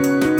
Bye.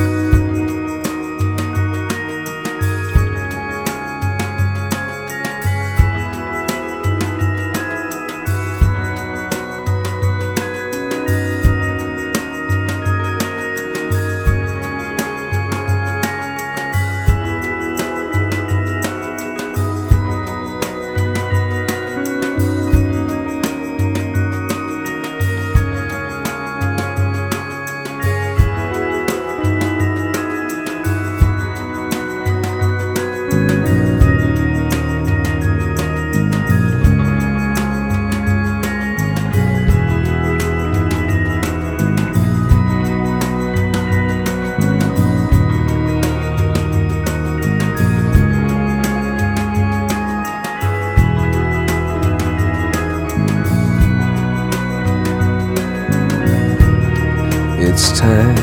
Time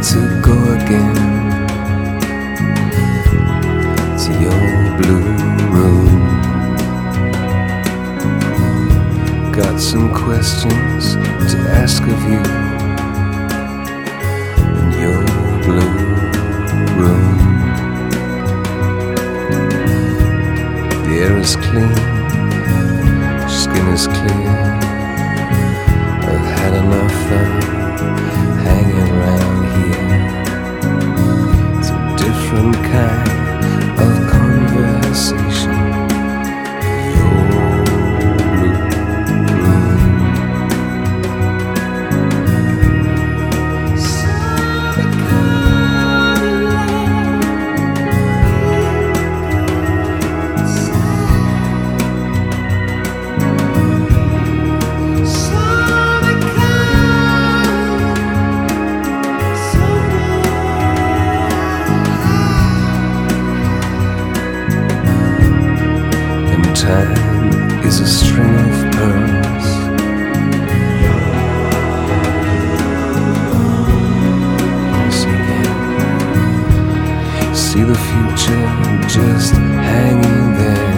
to go again to your blue room. Got some questions to ask of you in your blue room. The air is clean, skin is clear. I've had enough fun 你看。Time is a string of pearls. See the future just hanging there.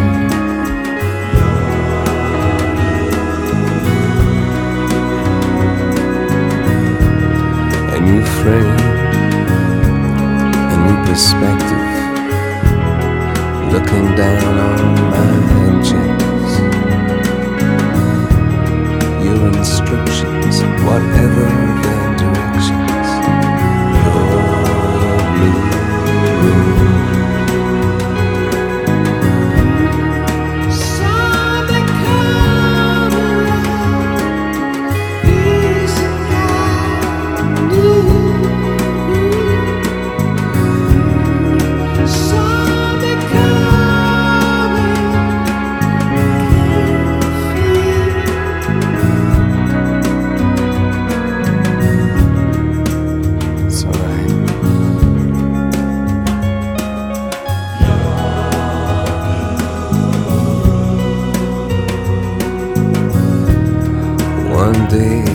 A new frame, a new perspective looking down on my instructions, whatever the direction. day.